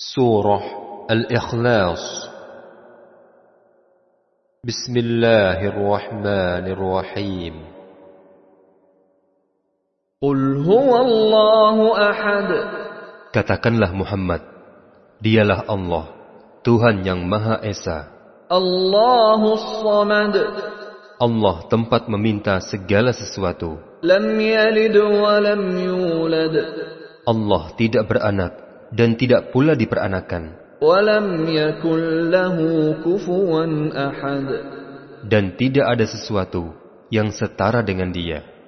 Surah Al-Ikhlas Bismillahirrahmanirrahim قل هو الله أحد Katakanlah Muhammad, dialah Allah, Tuhan yang Maha Esa. الله الصمد Allah tempat meminta segala sesuatu. لم يلد ولم يولد Allah tidak beranak dan tidak pula diperanakan. Dan tidak ada sesuatu yang setara dengan dia.